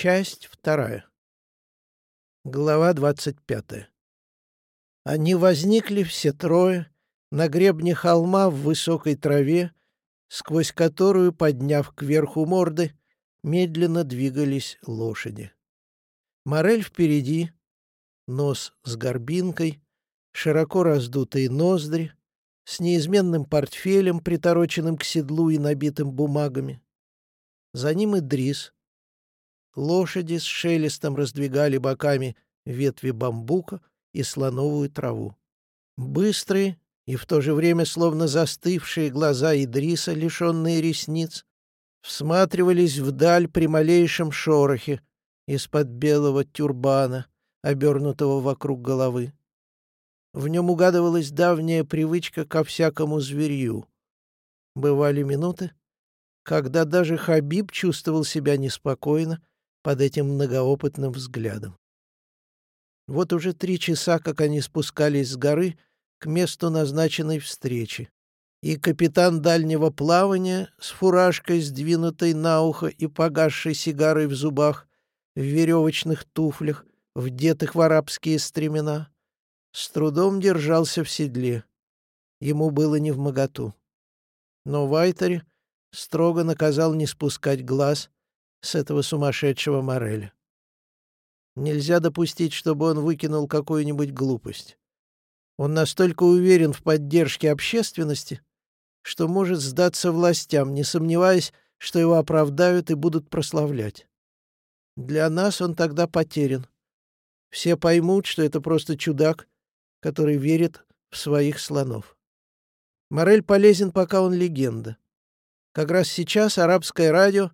Часть вторая. Глава двадцать пятая. Они возникли все трое на гребне холма в высокой траве, сквозь которую, подняв кверху морды, медленно двигались лошади. Морель впереди, нос с горбинкой, широко раздутые ноздри, с неизменным портфелем, притороченным к седлу и набитым бумагами. За ним Идрис. Лошади с шелестом раздвигали боками ветви бамбука и слоновую траву. Быстрые и в то же время словно застывшие глаза Идриса, лишенные ресниц, всматривались вдаль при малейшем шорохе из-под белого тюрбана, обернутого вокруг головы. В нем угадывалась давняя привычка ко всякому зверью. Бывали минуты, когда даже Хабиб чувствовал себя неспокойно под этим многоопытным взглядом. Вот уже три часа, как они спускались с горы к месту назначенной встречи, и капитан дальнего плавания с фуражкой, сдвинутой на ухо и погасшей сигарой в зубах, в веревочных туфлях, вдетых в арабские стремена, с трудом держался в седле. Ему было не в моготу. Но Вайтери строго наказал не спускать глаз с этого сумасшедшего Мореля. Нельзя допустить, чтобы он выкинул какую-нибудь глупость. Он настолько уверен в поддержке общественности, что может сдаться властям, не сомневаясь, что его оправдают и будут прославлять. Для нас он тогда потерян. Все поймут, что это просто чудак, который верит в своих слонов. Морель полезен, пока он легенда. Как раз сейчас арабское радио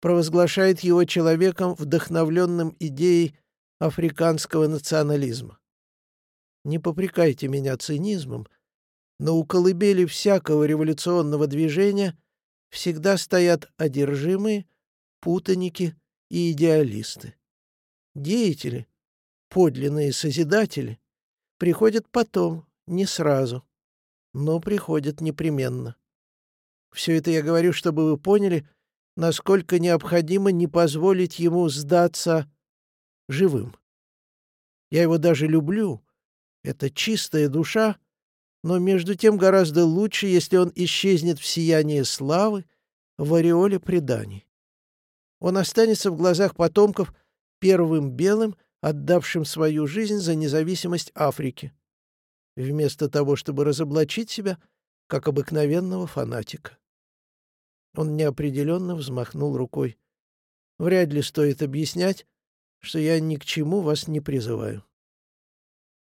провозглашает его человеком, вдохновленным идеей африканского национализма. Не попрекайте меня цинизмом, но у колыбели всякого революционного движения всегда стоят одержимые, путаники и идеалисты. Деятели, подлинные созидатели, приходят потом, не сразу, но приходят непременно. Все это я говорю, чтобы вы поняли, насколько необходимо не позволить ему сдаться живым. Я его даже люблю. Это чистая душа, но между тем гораздо лучше, если он исчезнет в сиянии славы, в ореоле преданий. Он останется в глазах потомков первым белым, отдавшим свою жизнь за независимость Африки, вместо того, чтобы разоблачить себя, как обыкновенного фанатика. Он неопределенно взмахнул рукой. «Вряд ли стоит объяснять, что я ни к чему вас не призываю».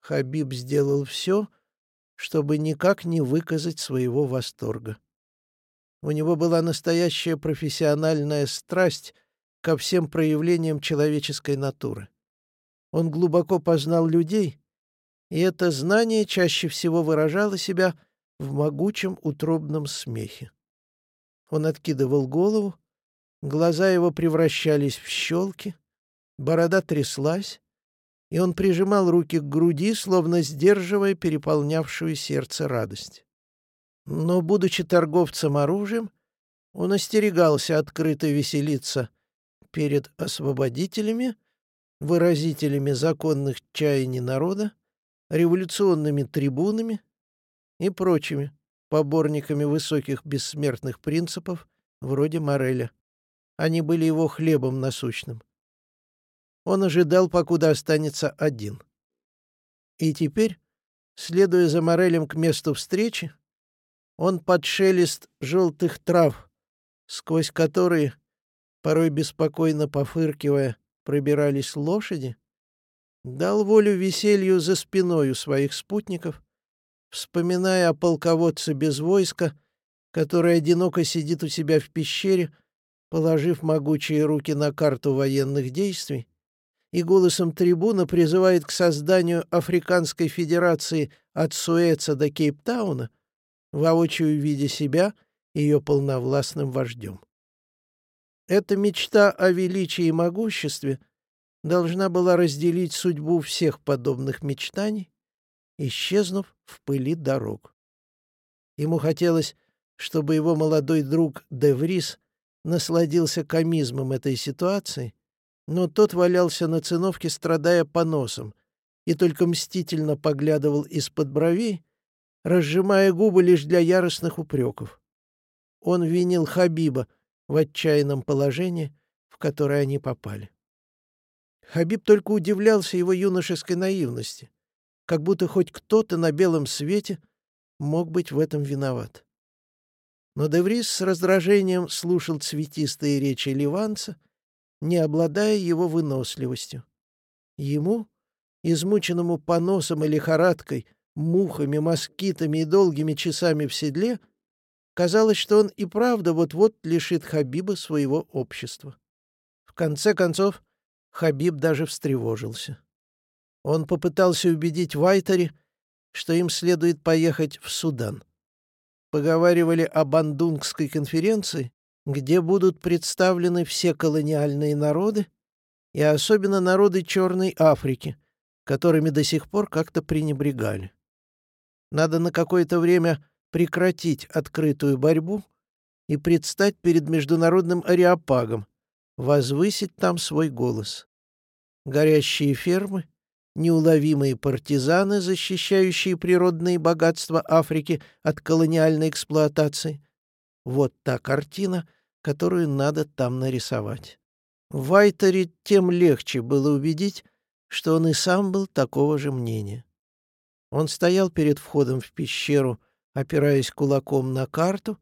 Хабиб сделал все, чтобы никак не выказать своего восторга. У него была настоящая профессиональная страсть ко всем проявлениям человеческой натуры. Он глубоко познал людей, и это знание чаще всего выражало себя в могучем утробном смехе. Он откидывал голову, глаза его превращались в щелки, борода тряслась, и он прижимал руки к груди, словно сдерживая переполнявшую сердце радость. Но, будучи торговцем оружием, он остерегался открыто веселиться перед освободителями, выразителями законных чаяний народа, революционными трибунами и прочими поборниками высоких бессмертных принципов, вроде Мореля. Они были его хлебом насущным. Он ожидал, покуда останется один. И теперь, следуя за Морелем к месту встречи, он под шелест желтых трав, сквозь которые, порой беспокойно пофыркивая, пробирались лошади, дал волю веселью за спиной у своих спутников вспоминая о полководце без войска, который одиноко сидит у себя в пещере, положив могучие руки на карту военных действий, и голосом трибуна призывает к созданию Африканской Федерации от Суэца до Кейптауна, воочию видя себя ее полновластным вождем. Эта мечта о величии и могуществе должна была разделить судьбу всех подобных мечтаний, исчезнув в пыли дорог. Ему хотелось, чтобы его молодой друг Деврис насладился комизмом этой ситуации но тот валялся на циновке, страдая поносом, и только мстительно поглядывал из-под бровей, разжимая губы лишь для яростных упреков. Он винил Хабиба в отчаянном положении, в которое они попали. Хабиб только удивлялся его юношеской наивности, как будто хоть кто-то на белом свете мог быть в этом виноват. Но Деврис с раздражением слушал цветистые речи ливанца, не обладая его выносливостью. Ему, измученному поносом и лихорадкой, мухами, москитами и долгими часами в седле, казалось, что он и правда вот-вот лишит Хабиба своего общества. В конце концов, Хабиб даже встревожился. Он попытался убедить Вайтери, что им следует поехать в Судан. Поговаривали о Бандунгской конференции, где будут представлены все колониальные народы, и особенно народы Черной Африки, которыми до сих пор как-то пренебрегали. Надо на какое-то время прекратить открытую борьбу и предстать перед международным ареопагом, возвысить там свой голос. Горящие фермы, неуловимые партизаны, защищающие природные богатства Африки от колониальной эксплуатации. Вот та картина, которую надо там нарисовать. Вайтере тем легче было убедить, что он и сам был такого же мнения. Он стоял перед входом в пещеру, опираясь кулаком на карту,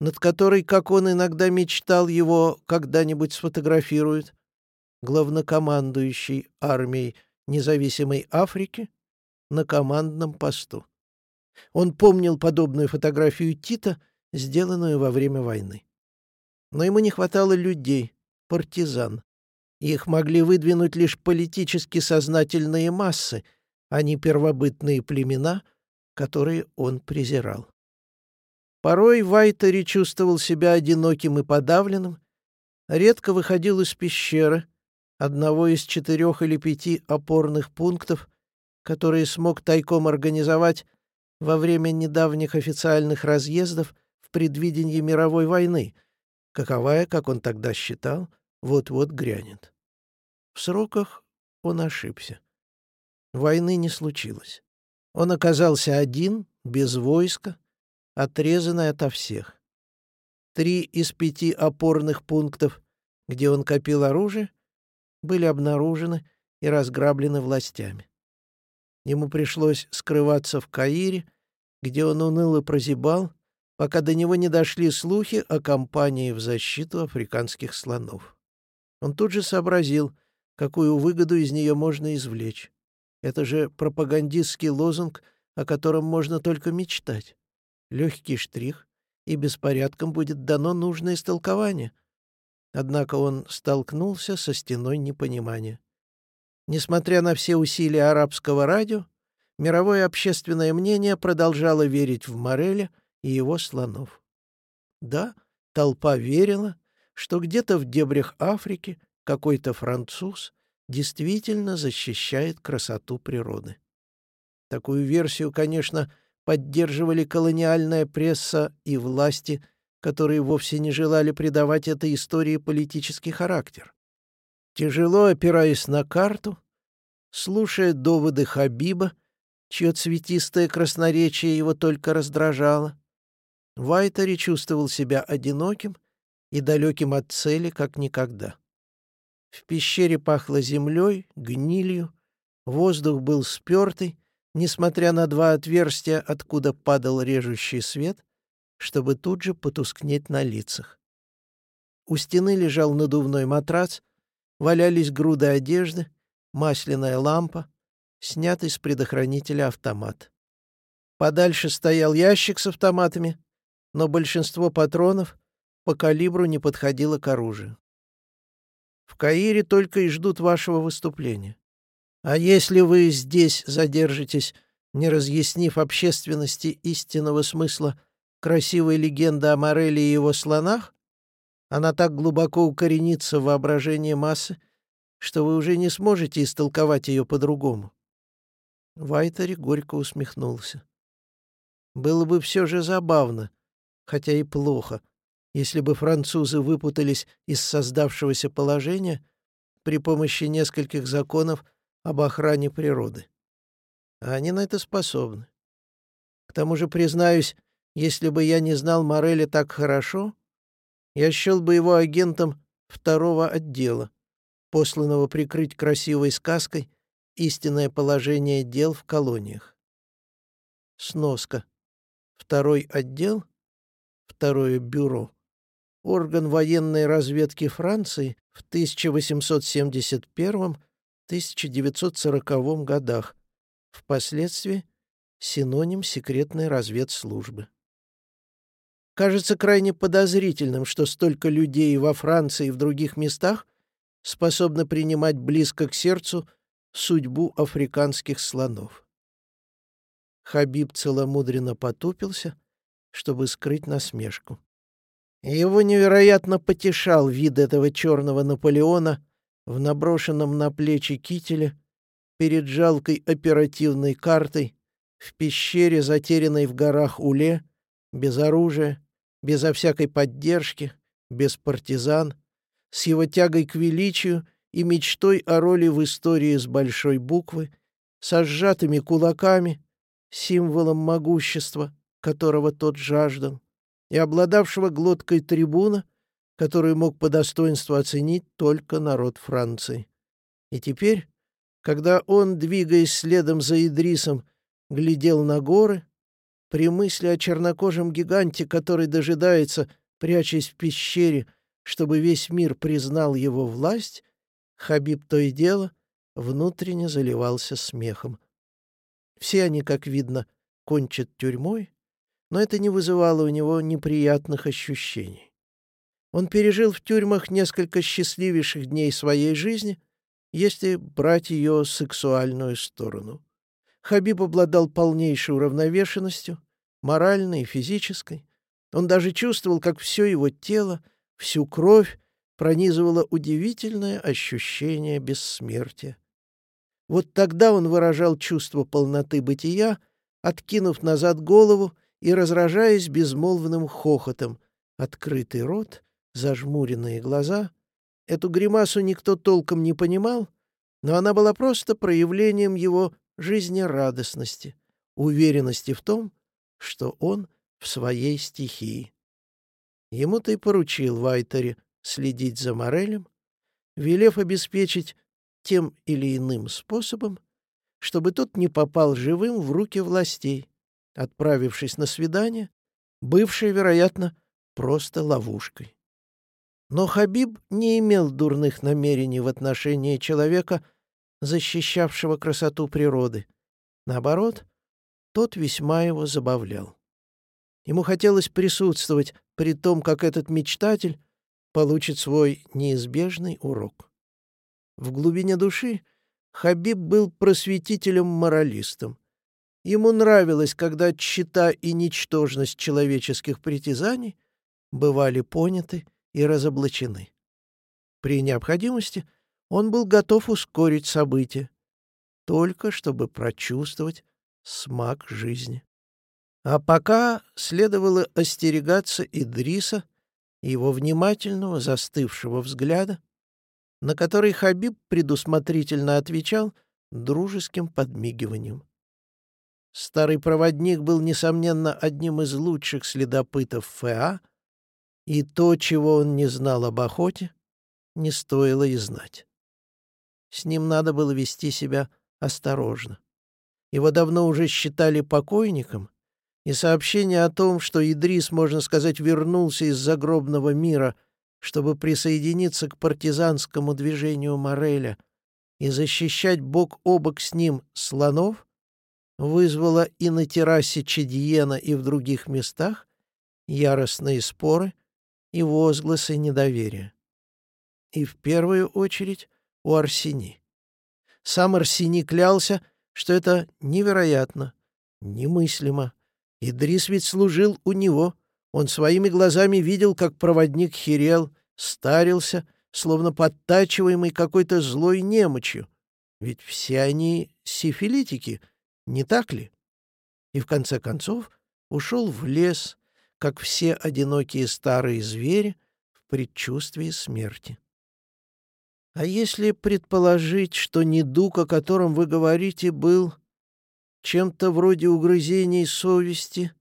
над которой, как он иногда мечтал, его когда-нибудь сфотографируют, главнокомандующий армией независимой Африки на командном посту. Он помнил подобную фотографию Тита, сделанную во время войны. Но ему не хватало людей, партизан. Их могли выдвинуть лишь политически сознательные массы, а не первобытные племена, которые он презирал. Порой Вайтери чувствовал себя одиноким и подавленным, редко выходил из пещеры, одного из четырех или пяти опорных пунктов, которые смог тайком организовать во время недавних официальных разъездов в предвидении мировой войны, каковая, как он тогда считал, вот-вот грянет. В сроках он ошибся. Войны не случилось. Он оказался один, без войска, отрезанный ото всех. Три из пяти опорных пунктов, где он копил оружие, были обнаружены и разграблены властями. Ему пришлось скрываться в Каире, где он уныло прозябал, пока до него не дошли слухи о кампании в защиту африканских слонов. Он тут же сообразил, какую выгоду из нее можно извлечь. Это же пропагандистский лозунг, о котором можно только мечтать. Легкий штрих, и беспорядком будет дано нужное истолкование. Однако он столкнулся со стеной непонимания. Несмотря на все усилия арабского радио, мировое общественное мнение продолжало верить в Мореля — и его слонов. Да, толпа верила, что где-то в дебрях Африки какой-то француз действительно защищает красоту природы. Такую версию, конечно, поддерживали колониальная пресса и власти, которые вовсе не желали придавать этой истории политический характер. Тяжело опираясь на карту, слушая доводы Хабиба, чье цветистое красноречие его только раздражало, Вайтери чувствовал себя одиноким и далеким от цели, как никогда. В пещере пахло землей, гнилью, воздух был спертый, несмотря на два отверстия, откуда падал режущий свет, чтобы тут же потускнеть на лицах. У стены лежал надувной матрац, валялись груды одежды, масляная лампа, снятый с предохранителя автомат. Подальше стоял ящик с автоматами, но большинство патронов по калибру не подходило к оружию. В Каире только и ждут вашего выступления. А если вы здесь задержитесь, не разъяснив общественности истинного смысла красивой легенды о Мореле и его слонах, она так глубоко укоренится в воображении массы, что вы уже не сможете истолковать ее по-другому. Вайтери горько усмехнулся. Было бы все же забавно, хотя и плохо, если бы французы выпутались из создавшегося положения, при помощи нескольких законов об охране природы. А они на это способны. К тому же, признаюсь, если бы я не знал Мореля так хорошо, я счел бы его агентом второго отдела, посланного прикрыть красивой сказкой истинное положение дел в колониях. Сноска. Второй отдел, второе бюро, орган военной разведки Франции в 1871-1940 годах, впоследствии синоним секретной разведслужбы. Кажется крайне подозрительным, что столько людей во Франции и в других местах способны принимать близко к сердцу судьбу африканских слонов. Хабиб целомудренно потупился, чтобы скрыть насмешку. Его невероятно потешал вид этого черного Наполеона в наброшенном на плечи кителе перед жалкой оперативной картой в пещере, затерянной в горах Уле, без оружия, безо всякой поддержки, без партизан, с его тягой к величию и мечтой о роли в истории с большой буквы, со сжатыми кулаками, символом могущества, которого тот жаждал, и обладавшего глоткой трибуна, которую мог по достоинству оценить только народ Франции. И теперь, когда он, двигаясь следом за Идрисом, глядел на горы, при мысли о чернокожем гиганте, который дожидается, прячась в пещере, чтобы весь мир признал его власть, Хабиб то и дело внутренне заливался смехом. Все они, как видно, кончат тюрьмой, но это не вызывало у него неприятных ощущений. Он пережил в тюрьмах несколько счастливейших дней своей жизни, если брать ее сексуальную сторону. Хабиб обладал полнейшей уравновешенностью, моральной и физической. Он даже чувствовал, как все его тело, всю кровь пронизывало удивительное ощущение бессмертия. Вот тогда он выражал чувство полноты бытия, откинув назад голову и разражаясь безмолвным хохотом, открытый рот, зажмуренные глаза. Эту гримасу никто толком не понимал, но она была просто проявлением его жизнерадостности, уверенности в том, что он в своей стихии. Ему-то поручил Вайтере следить за Морелем, велев обеспечить тем или иным способом, чтобы тот не попал живым в руки властей, отправившись на свидание, бывшее, вероятно, просто ловушкой. Но Хабиб не имел дурных намерений в отношении человека, защищавшего красоту природы. Наоборот, тот весьма его забавлял. Ему хотелось присутствовать при том, как этот мечтатель получит свой неизбежный урок. В глубине души Хабиб был просветителем-моралистом. Ему нравилось, когда чита и ничтожность человеческих притязаний бывали поняты и разоблачены. При необходимости он был готов ускорить события, только чтобы прочувствовать смак жизни. А пока следовало остерегаться Идриса и его внимательного застывшего взгляда, на который Хабиб предусмотрительно отвечал дружеским подмигиванием. Старый проводник был, несомненно, одним из лучших следопытов ФА, и то, чего он не знал об охоте, не стоило и знать. С ним надо было вести себя осторожно. Его давно уже считали покойником, и сообщение о том, что Идрис, можно сказать, вернулся из загробного мира, чтобы присоединиться к партизанскому движению Мореля и защищать бок о бок с ним слонов, вызвало и на террасе Чедиена, и в других местах яростные споры и возгласы недоверия. И в первую очередь у Арсени. Сам Арсени клялся, что это невероятно, немыслимо, Идрис ведь служил у него. Он своими глазами видел, как проводник херел, старился, словно подтачиваемый какой-то злой немочью. Ведь все они сифилитики, не так ли? И в конце концов ушел в лес, как все одинокие старые звери в предчувствии смерти. А если предположить, что недуг, о котором вы говорите, был чем-то вроде угрызений совести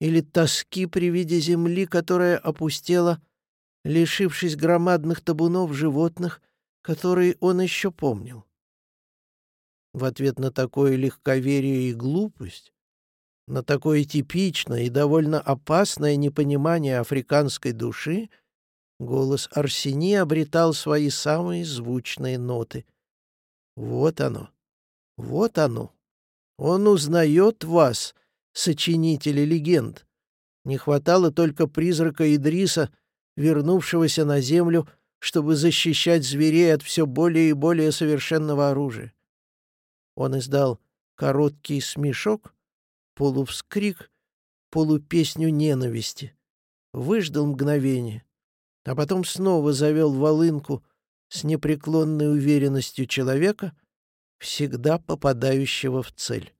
или тоски при виде земли, которая опустела, лишившись громадных табунов животных, которые он еще помнил? В ответ на такое легковерие и глупость, на такое типичное и довольно опасное непонимание африканской души — Голос Арсени обретал свои самые звучные ноты. Вот оно, вот оно. Он узнает вас, сочинители легенд. Не хватало только призрака Идриса, вернувшегося на землю, чтобы защищать зверей от все более и более совершенного оружия. Он издал короткий смешок, полувскрик, полупесню ненависти. Выждал мгновение, а потом снова завел волынку с непреклонной уверенностью человека, всегда попадающего в цель.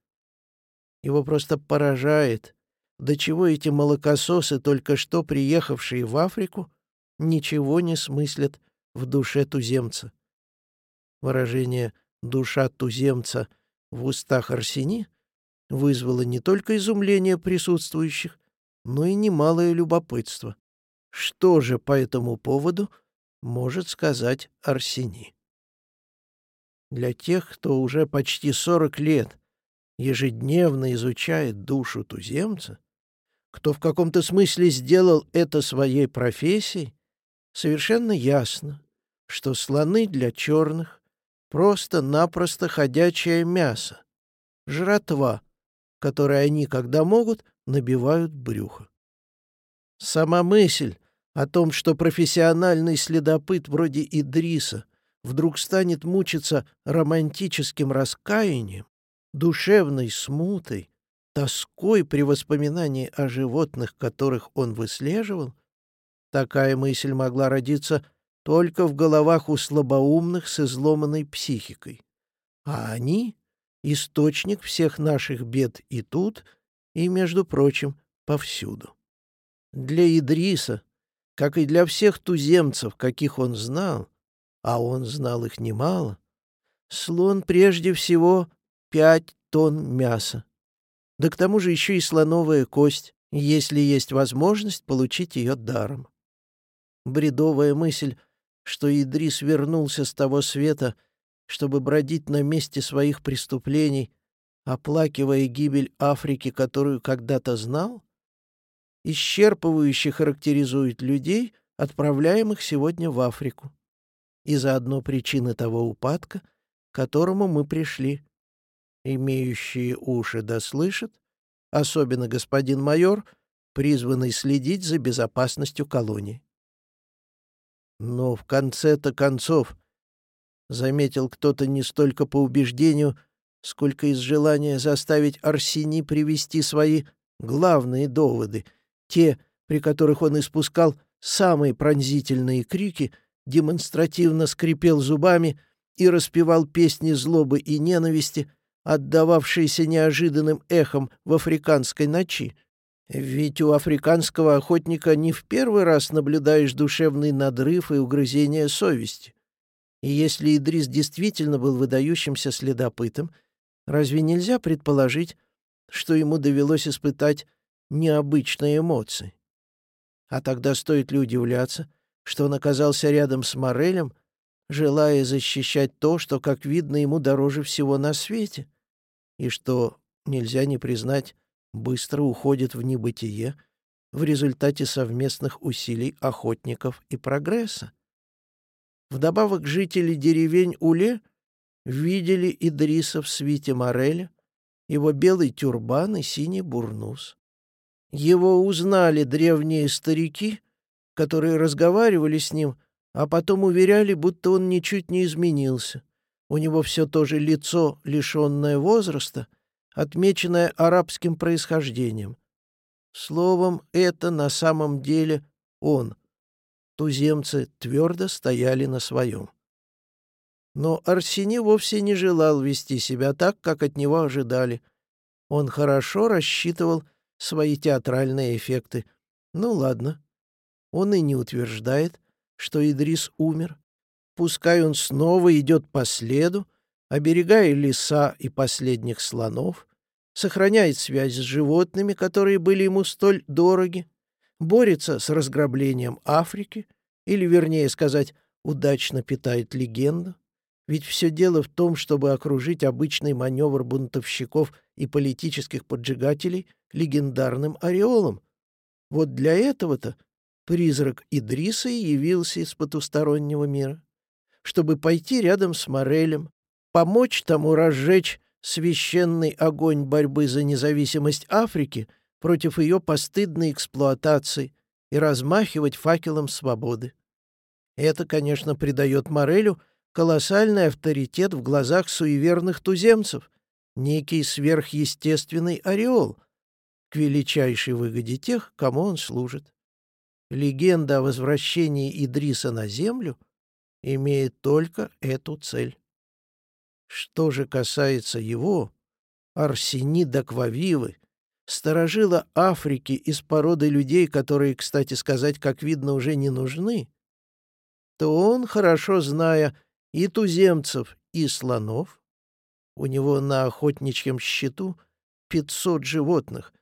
Его просто поражает, до чего эти молокососы, только что приехавшие в Африку, ничего не смыслят в душе туземца. Выражение «душа туземца» в устах Арсени вызвало не только изумление присутствующих, но и немалое любопытство. Что же по этому поводу может сказать Арсений? Для тех, кто уже почти 40 лет ежедневно изучает душу туземца, кто в каком-то смысле сделал это своей профессией, совершенно ясно, что слоны для черных — просто-напросто ходячее мясо, жратва, которой они, когда могут, набивают брюхо. Сама мысль о том, что профессиональный следопыт вроде Идриса вдруг станет мучиться романтическим раскаянием, душевной смутой, тоской при воспоминании о животных, которых он выслеживал, такая мысль могла родиться только в головах у слабоумных с изломанной психикой. А они — источник всех наших бед и тут, и, между прочим, повсюду. Для Идриса, как и для всех туземцев, каких он знал, а он знал их немало, слон прежде всего пять тонн мяса. Да к тому же еще и слоновая кость, если есть возможность получить ее даром. Бредовая мысль, что Идрис вернулся с того света, чтобы бродить на месте своих преступлений, оплакивая гибель Африки, которую когда-то знал, исчерпывающе характеризует людей, отправляемых сегодня в Африку, и заодно причины того упадка, к которому мы пришли. Имеющие уши да слышат, особенно господин майор, призванный следить за безопасностью колонии. Но в конце-то концов, заметил кто-то не столько по убеждению, сколько из желания заставить Арсени привести свои главные доводы — те, при которых он испускал самые пронзительные крики, демонстративно скрипел зубами и распевал песни злобы и ненависти, отдававшиеся неожиданным эхом в африканской ночи. Ведь у африканского охотника не в первый раз наблюдаешь душевный надрыв и угрызение совести. И если Идрис действительно был выдающимся следопытом, разве нельзя предположить, что ему довелось испытать необычные эмоции. А тогда стоит ли удивляться, что он оказался рядом с Морелем, желая защищать то, что, как видно, ему дороже всего на свете, и что, нельзя не признать, быстро уходит в небытие в результате совместных усилий охотников и прогресса. Вдобавок жители деревень Уле видели Идриса в свите Мореля, его белый тюрбан и синий бурнус. Его узнали древние старики, которые разговаривали с ним, а потом уверяли, будто он ничуть не изменился. У него все то же лицо, лишенное возраста, отмеченное арабским происхождением. Словом, это на самом деле он. Туземцы твердо стояли на своем. Но Арсений вовсе не желал вести себя так, как от него ожидали. Он хорошо рассчитывал свои театральные эффекты. Ну ладно. Он и не утверждает, что Идрис умер, пускай он снова идет по следу, оберегая леса и последних слонов, сохраняет связь с животными, которые были ему столь дороги, борется с разграблением Африки, или, вернее сказать, удачно питает легенду, ведь все дело в том, чтобы окружить обычный маневр бунтовщиков и политических поджигателей легендарным ореолом. Вот для этого-то призрак Идриса и явился из потустороннего мира, чтобы пойти рядом с Морелем, помочь тому разжечь священный огонь борьбы за независимость Африки против ее постыдной эксплуатации и размахивать факелом свободы. Это, конечно, придает Морелю колоссальный авторитет в глазах суеверных туземцев, некий сверхъестественный ореол, к величайшей выгоде тех, кому он служит. Легенда о возвращении Идриса на землю имеет только эту цель. Что же касается его, Арсенида Квавивы, сторожила Африки из породы людей, которые, кстати сказать, как видно, уже не нужны, то он, хорошо зная и туземцев, и слонов, у него на охотничьем счету пятьсот животных,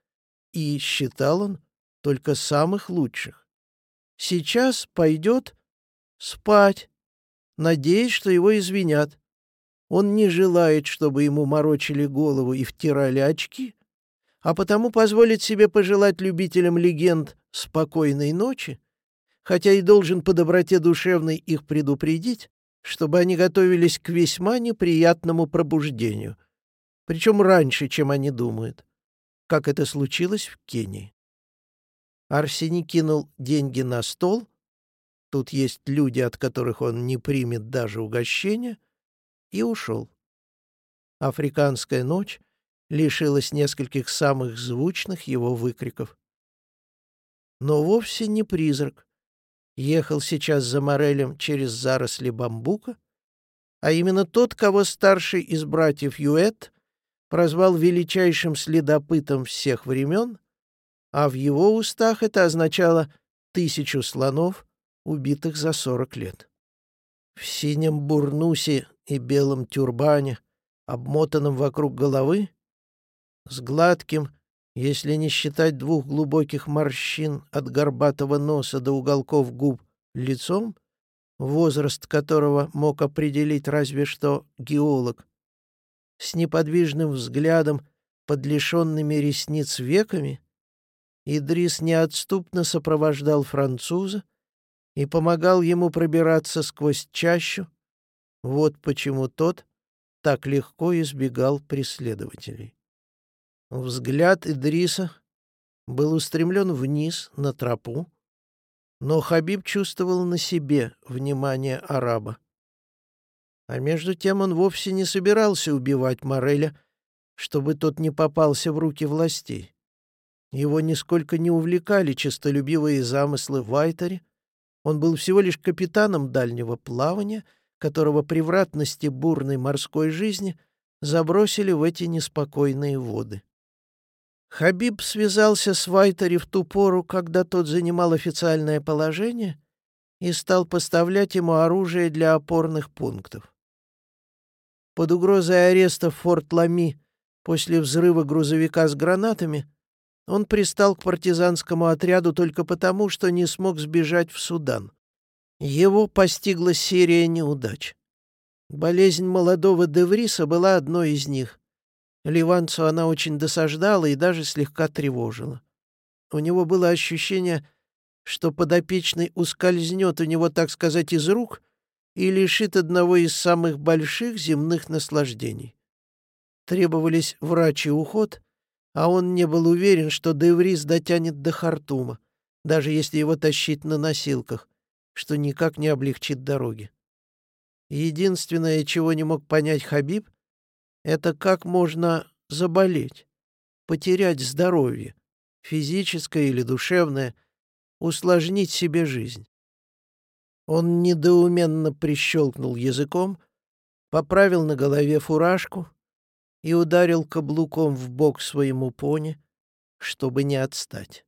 и считал он только самых лучших. Сейчас пойдет спать, надеясь, что его извинят. Он не желает, чтобы ему морочили голову и втирали очки, а потому позволит себе пожелать любителям легенд спокойной ночи, хотя и должен по доброте душевной их предупредить, чтобы они готовились к весьма неприятному пробуждению, причем раньше, чем они думают, как это случилось в Кении. Арсений кинул деньги на стол, тут есть люди, от которых он не примет даже угощения, и ушел. Африканская ночь лишилась нескольких самых звучных его выкриков. Но вовсе не призрак, ехал сейчас за Морелем через заросли бамбука, а именно тот, кого старший из братьев Юэт прозвал величайшим следопытом всех времен, а в его устах это означало тысячу слонов, убитых за сорок лет. В синем бурнусе и белом тюрбане, обмотанном вокруг головы, с гладким, если не считать двух глубоких морщин от горбатого носа до уголков губ лицом, возраст которого мог определить разве что геолог, с неподвижным взглядом под лишенными ресниц веками, Идрис неотступно сопровождал француза и помогал ему пробираться сквозь чащу, вот почему тот так легко избегал преследователей. Взгляд Идриса был устремлен вниз, на тропу, но Хабиб чувствовал на себе внимание араба. А между тем он вовсе не собирался убивать Мореля, чтобы тот не попался в руки властей. Его нисколько не увлекали честолюбивые замыслы в Вайтере. Он был всего лишь капитаном дальнего плавания, которого превратности бурной морской жизни забросили в эти неспокойные воды. Хабиб связался с Вайтери в ту пору, когда тот занимал официальное положение, и стал поставлять ему оружие для опорных пунктов. Под угрозой ареста в Форт Лами после взрыва грузовика с гранатами он пристал к партизанскому отряду только потому, что не смог сбежать в Судан. Его постигла серия неудач. Болезнь молодого Девриса была одной из них. Ливанцу она очень досаждала и даже слегка тревожила. У него было ощущение, что подопечный ускользнет у него, так сказать, из рук и лишит одного из самых больших земных наслаждений. Требовались врач и уход, а он не был уверен, что Деврис дотянет до Хартума, даже если его тащить на носилках, что никак не облегчит дороги. Единственное, чего не мог понять Хабиб — это как можно заболеть, потерять здоровье, физическое или душевное, усложнить себе жизнь. Он недоуменно прищелкнул языком, поправил на голове фуражку и ударил каблуком в бок своему пони, чтобы не отстать.